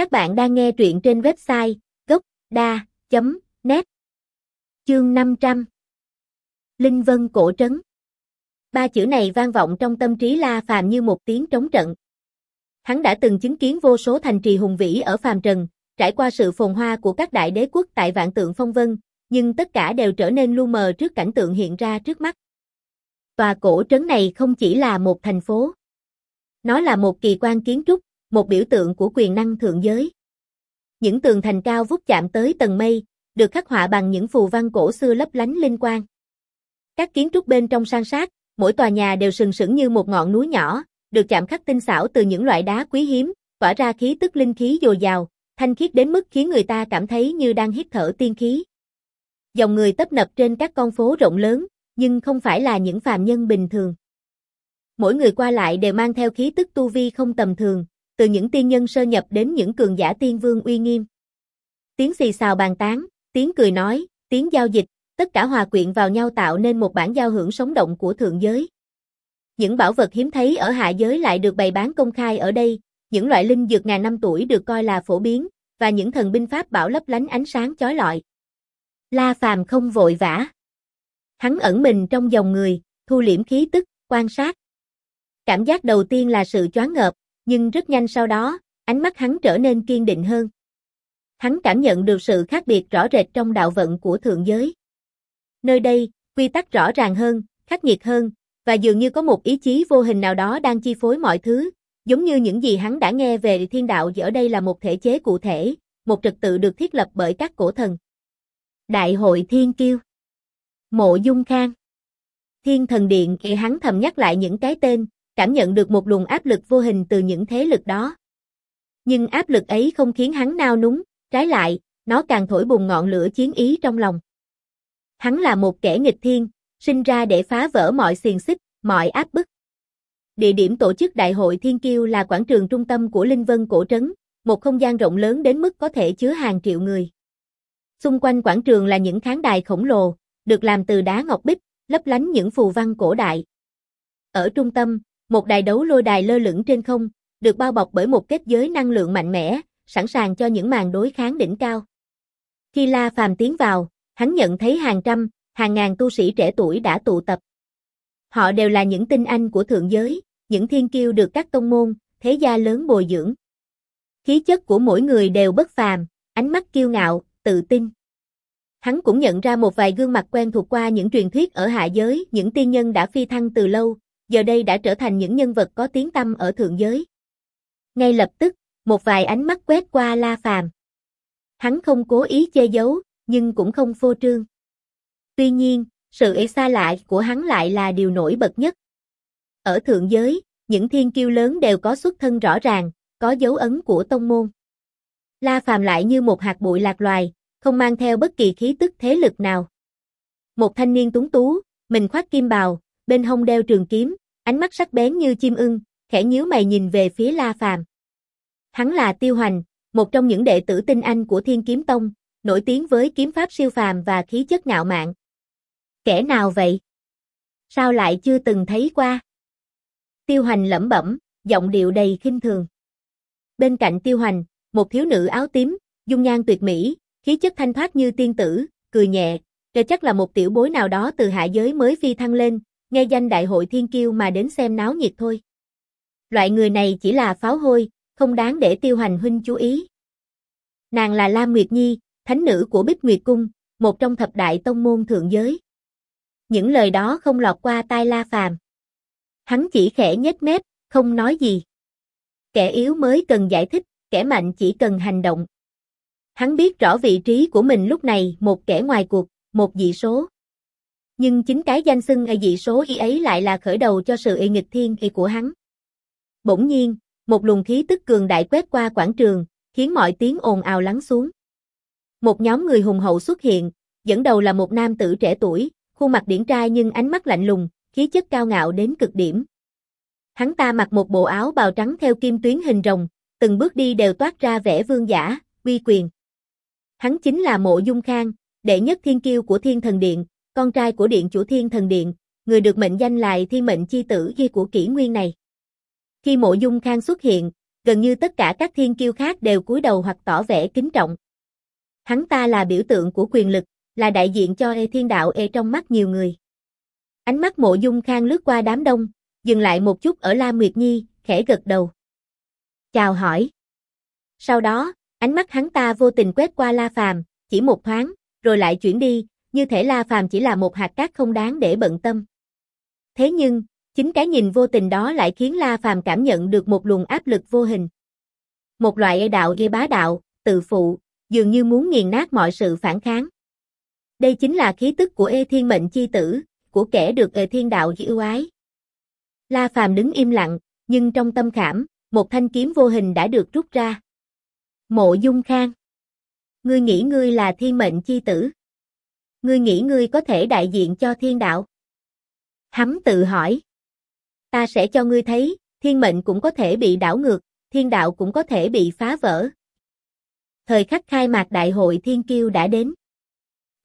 Các bạn đang nghe truyện trên website gốc.da.net Chương 500 Linh Vân Cổ Trấn Ba chữ này vang vọng trong tâm trí La Phàm như một tiếng trống trận. Hắn đã từng chứng kiến vô số thành trì hùng vĩ ở phàm trần, trải qua sự phồn hoa của các đại đế quốc tại vạn tượng phong vân, nhưng tất cả đều trở nên lu mờ trước cảnh tượng hiện ra trước mắt. Tòa cổ trấn này không chỉ là một thành phố. Nó là một kỳ quan kiến trúc, một biểu tượng của quyền năng thượng giới. Những tường thành cao vút chạm tới tầng mây, được khắc họa bằng những phù văn cổ xưa lấp lánh linh quang. Các kiến trúc bên trong san sát, mỗi tòa nhà đều sừng sững như một ngọn núi nhỏ, được chạm khắc tinh xảo từ những loại đá quý hiếm, tỏa ra khí tức linh khí dồi dào, thanh khiết đến mức khiến người ta cảm thấy như đang hít thở tiên khí. Dòng người tấp nập trên các con phố rộng lớn, nhưng không phải là những phàm nhân bình thường. Mỗi người qua lại đều mang theo khí tức tu vi không tầm thường, từ những tiên nhân sơ nhập đến những cường giả tiên vương uy nghiêm. Tiếng xì xào bàn tán, tiếng cười nói, tiếng giao dịch, tất cả hòa quyện vào nhau tạo nên một bản giao hưởng sống động của thượng giới. Những bảo vật hiếm thấy ở hạ giới lại được bày bán công khai ở đây, những loại linh dược ngàn năm tuổi được coi là phổ biến, và những thần binh pháp bảo lấp lánh ánh sáng chói lọi. La Phàm không vội vã. Hắn ẩn mình trong dòng người, thu liễm khí tức, quan sát. Cảm giác đầu tiên là sự choáng ngợp, nhưng rất nhanh sau đó, ánh mắt hắn trở nên kiên định hơn. Hắn cảm nhận được sự khác biệt rõ rệt trong đạo vận của thượng giới. Nơi đây, quy tắc rõ ràng hơn, khắc nghiệt hơn, và dường như có một ý chí vô hình nào đó đang chi phối mọi thứ, giống như những gì hắn đã nghe về thiên đạo ở đây là một thể chế cụ thể, một trật tự được thiết lập bởi các cổ thần. Đại hội Thiên Kiêu Mộ Dung Khang Thiên Thần Điện khi hắn thầm nhắc lại những cái tên, cảm nhận được một luồng áp lực vô hình từ những thế lực đó. Nhưng áp lực ấy không khiến hắn nao núng, trái lại, nó càng thổi bùng ngọn lửa chiến ý trong lòng. Hắn là một kẻ nghịch thiên, sinh ra để phá vỡ mọi xiềng xích, mọi áp bức. Địa điểm tổ chức Đại hội Thiên Kiêu là quảng trường trung tâm của Linh Vân Cổ Trấn, một không gian rộng lớn đến mức có thể chứa hàng triệu người. Xung quanh quảng trường là những khán đài khổng lồ, được làm từ đá ngọc bích, lấp lánh những phù văn cổ đại. Ở trung tâm, một đài đấu lôi đài lơ lửng trên không, được bao bọc bởi một kết giới năng lượng mạnh mẽ, sẵn sàng cho những màn đối kháng đỉnh cao. Khi La Phàm tiến vào, hắn nhận thấy hàng trăm, hàng ngàn tu sĩ trẻ tuổi đã tụ tập. Họ đều là những tinh anh của thượng giới, những thiên kiêu được các tông môn, thế gia lớn bồi dưỡng. Khí chất của mỗi người đều bất phàm, ánh mắt kiêu ngạo, tự tin. Hắn cũng nhận ra một vài gương mặt quen thuộc qua những truyền thuyết ở hạ giới, những tiên nhân đã phi thăng từ lâu, giờ đây đã trở thành những nhân vật có tiếng tăm ở thượng giới. Ngay lập tức, một vài ánh mắt quét qua La Phàm. Hắn không cố ý che giấu, nhưng cũng không phô trương. Tuy nhiên, sự e ý xa lạ của hắn lại là điều nổi bật nhất. Ở thượng giới, những thiên kiêu lớn đều có xuất thân rõ ràng, có dấu ấn của tông môn. La Phàm lại như một hạt bụi lạc loài, không mang theo bất kỳ khí tức thế lực nào. Một thanh niên túng tú, mình khoác kim bào, bên hông đeo trường kiếm, ánh mắt sắc bén như chim ưng, khẽ nhíu mày nhìn về phía La Phàm. Hắn là Tiêu Hoành, một trong những đệ tử tinh anh của Thiên Kiếm Tông, nổi tiếng với kiếm pháp siêu phàm và khí chất ngạo mạn. Kẻ nào vậy? Sao lại chưa từng thấy qua? Tiêu Hoành lẩm bẩm, giọng điệu đầy khinh thường. Bên cạnh Tiêu Hoành, một thiếu nữ áo tím, dung nhan tuyệt mỹ, khí chất thanh thoát như tiên tử, cười nhẹ, đây chắc là một tiểu bối nào đó từ hạ giới mới phi thăng lên, nghe danh đại hội thiên kiêu mà đến xem náo nhiệt thôi. Loại người này chỉ là pháo hôi, không đáng để tiêu hành huynh chú ý. Nàng là Lam Nguyệt Nhi, thánh nữ của Bích Nguyệt Cung, một trong thập đại tông môn thượng giới. Những lời đó không lọt qua tai La Phàm. Hắn chỉ khẽ nhếch mép, không nói gì. Kẻ yếu mới cần giải thích, kẻ mạnh chỉ cần hành động. Hắn biết rõ vị trí của mình lúc này, một kẻ ngoài cuộc, một dị số. Nhưng chính cái danh xưng ở dị số y ấy lại là khởi đầu cho sự y nghịch thiên y của hắn. Bỗng nhiên, một luồng khí tức cường đại quét qua quảng trường, khiến mọi tiếng ồn ào lắng xuống. Một nhóm người hùng hậu xuất hiện, dẫn đầu là một nam tử trẻ tuổi, khuôn mặt điển trai nhưng ánh mắt lạnh lùng, khí chất cao ngạo đến cực điểm. Hắn ta mặc một bộ áo bào trắng theo kim tuyến hình rồng, từng bước đi đều toát ra vẻ vương giả, uy quyền. Hắn chính là Mộ Dung Khang, đệ nhất thiên kiêu của Thiên Thần Điện, con trai của Điện chủ Thiên Thần Điện, người được mệnh danh là Thiên Mệnh Chi Tử Di của kỷ nguyên này. Khi Mộ Dung Khang xuất hiện, gần như tất cả các thiên kiêu khác đều cúi đầu hoặc tỏ vẻ kính trọng. Hắn ta là biểu tượng của quyền lực, là đại diện cho e thiên đạo e trong mắt nhiều người. Ánh mắt mộ dung khang lướt qua đám đông, dừng lại một chút ở La Nguyệt Nhi, khẽ gật đầu. Chào hỏi. Sau đó, ánh mắt hắn ta vô tình quét qua La Phàm, chỉ một thoáng, rồi lại chuyển đi, như thể La Phàm chỉ là một hạt cát không đáng để bận tâm. Thế nhưng, chính cái nhìn vô tình đó lại khiến La Phàm cảm nhận được một luồng áp lực vô hình. Một loại đạo gây bá đạo, tự phụ, dường như muốn nghiền nát mọi sự phản kháng. Đây chính là khí tức của Ê Thiên Mệnh chi tử, của kẻ được Ê Thiên đạo ưu ái. La Phàm đứng im lặng, nhưng trong tâm khảm, một thanh kiếm vô hình đã được rút ra. Mộ Dung Khang. Ngươi nghĩ ngươi là thiên mệnh chi tử. Ngươi nghĩ ngươi có thể đại diện cho thiên đạo. Hắn tự hỏi. Ta sẽ cho ngươi thấy, thiên mệnh cũng có thể bị đảo ngược, thiên đạo cũng có thể bị phá vỡ. Thời khắc khai mạc đại hội thiên kiêu đã đến.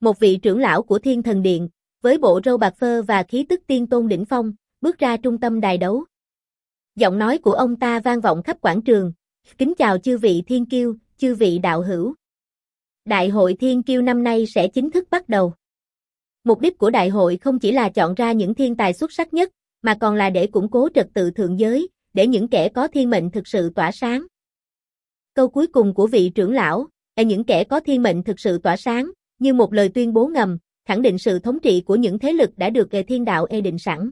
Một vị trưởng lão của thiên thần điện, với bộ râu bạc phơ và khí tức tiên tôn đỉnh phong, bước ra trung tâm đài đấu. Giọng nói của ông ta vang vọng khắp quảng trường, kính chào chư vị thiên kiêu, chư vị đạo hữu. Đại hội thiên kiêu năm nay sẽ chính thức bắt đầu. Mục đích của đại hội không chỉ là chọn ra những thiên tài xuất sắc nhất, mà còn là để củng cố trật tự thượng giới, để những kẻ có thiên mệnh thực sự tỏa sáng. Câu cuối cùng của vị trưởng lão, là những kẻ có thiên mệnh thực sự tỏa sáng, như một lời tuyên bố ngầm, khẳng định sự thống trị của những thế lực đã được thiên đạo ê định sẵn.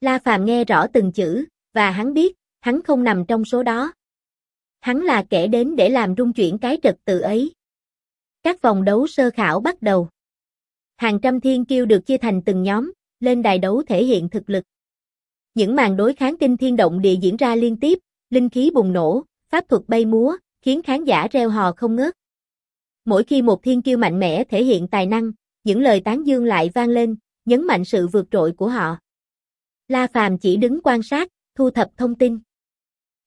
La Phàm nghe rõ từng chữ, và hắn biết, hắn không nằm trong số đó. Hắn là kẻ đến để làm rung chuyển cái trật tự ấy. Các vòng đấu sơ khảo bắt đầu. Hàng trăm thiên kiêu được chia thành từng nhóm, lên đài đấu thể hiện thực lực. Những màn đối kháng kinh thiên động địa diễn ra liên tiếp, linh khí bùng nổ, pháp thuật bay múa, khiến khán giả reo hò không ngớt. Mỗi khi một thiên kiêu mạnh mẽ thể hiện tài năng, những lời tán dương lại vang lên, nhấn mạnh sự vượt trội của họ. La Phàm chỉ đứng quan sát, thu thập thông tin.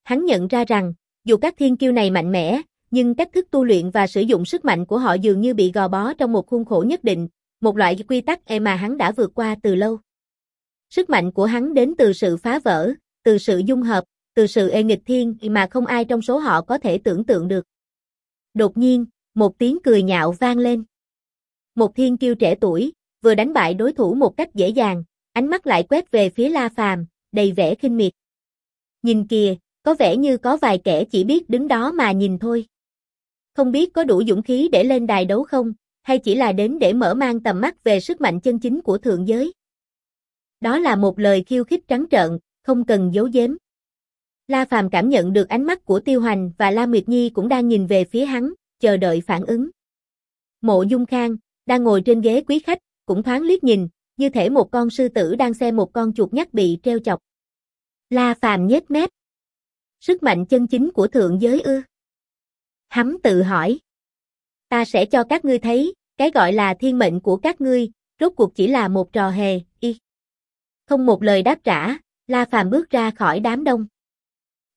Hắn nhận ra rằng, dù các thiên kiêu này mạnh mẽ, nhưng cách thức tu luyện và sử dụng sức mạnh của họ dường như bị gò bó trong một khuôn khổ nhất định, một loại quy tắc e mà hắn đã vượt qua từ lâu. Sức mạnh của hắn đến từ sự phá vỡ, từ sự dung hợp, từ sự ê nghịch thiên mà không ai trong số họ có thể tưởng tượng được. Đột nhiên, một tiếng cười nhạo vang lên. Một thiên kiêu trẻ tuổi, vừa đánh bại đối thủ một cách dễ dàng, ánh mắt lại quét về phía La Phàm, đầy vẻ khinh miệt. Nhìn kìa, có vẻ như có vài kẻ chỉ biết đứng đó mà nhìn thôi. Không biết có đủ dũng khí để lên đài đấu không, hay chỉ là đến để mở mang tầm mắt về sức mạnh chân chính của thượng giới. Đó là một lời khiêu khích trắng trợn, không cần giấu giếm. La Phàm cảm nhận được ánh mắt của Tiêu Hoành và La Nguyệt Nhi cũng đang nhìn về phía hắn, chờ đợi phản ứng. Mộ Dung Khang, đang ngồi trên ghế quý khách, cũng thoáng liếc nhìn, như thể một con sư tử đang xem một con chuột nhắt bị treo chọc. La Phàm nhếch mép. Sức mạnh chân chính của thượng giới ư? Hắn tự hỏi. Ta sẽ cho các ngươi thấy, cái gọi là thiên mệnh của các ngươi, rốt cuộc chỉ là một trò hề, y. Không một lời đáp trả, La Phàm bước ra khỏi đám đông.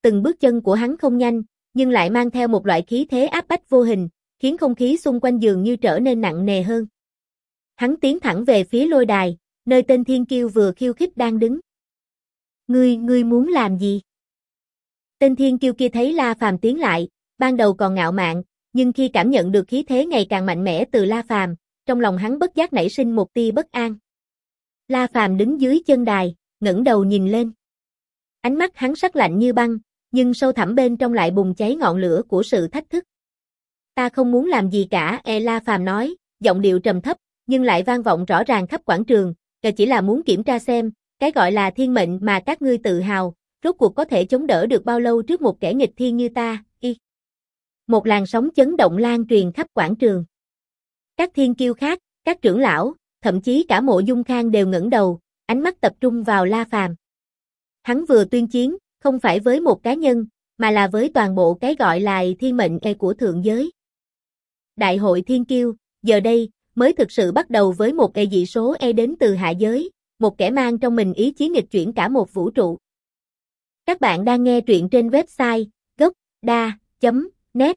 Từng bước chân của hắn không nhanh, nhưng lại mang theo một loại khí thế áp bách vô hình, khiến không khí xung quanh giường như trở nên nặng nề hơn. Hắn tiến thẳng về phía lôi đài, nơi tên Thiên Kiêu vừa khiêu khích đang đứng. Ngươi, ngươi muốn làm gì? Tên Thiên Kiêu kia thấy La Phàm tiến lại, ban đầu còn ngạo mạn, nhưng khi cảm nhận được khí thế ngày càng mạnh mẽ từ La Phàm, trong lòng hắn bất giác nảy sinh một tia bất an. La Phàm đứng dưới chân đài, ngẩng đầu nhìn lên. Ánh mắt hắn sắc lạnh như băng, nhưng sâu thẳm bên trong lại bùng cháy ngọn lửa của sự thách thức. Ta không muốn làm gì cả, E La Phàm nói, giọng điệu trầm thấp, nhưng lại vang vọng rõ ràng khắp quảng trường, cờ chỉ là muốn kiểm tra xem, cái gọi là thiên mệnh mà các ngươi tự hào, rốt cuộc có thể chống đỡ được bao lâu trước một kẻ nghịch thiên như ta. Một làn sóng chấn động lan truyền khắp quảng trường. Các thiên kiêu khác, các trưởng lão, thậm chí cả mộ dung khang đều ngẩng đầu, ánh mắt tập trung vào La Phàm. Hắn vừa tuyên chiến, không phải với một cá nhân, mà là với toàn bộ cái gọi là thiên mệnh e của thượng giới. Đại hội thiên kiêu, giờ đây, mới thực sự bắt đầu với một e dị số e đến từ hạ giới, một kẻ mang trong mình ý chí nghịch chuyển cả một vũ trụ. Các bạn đang nghe truyện trên website gocda ね。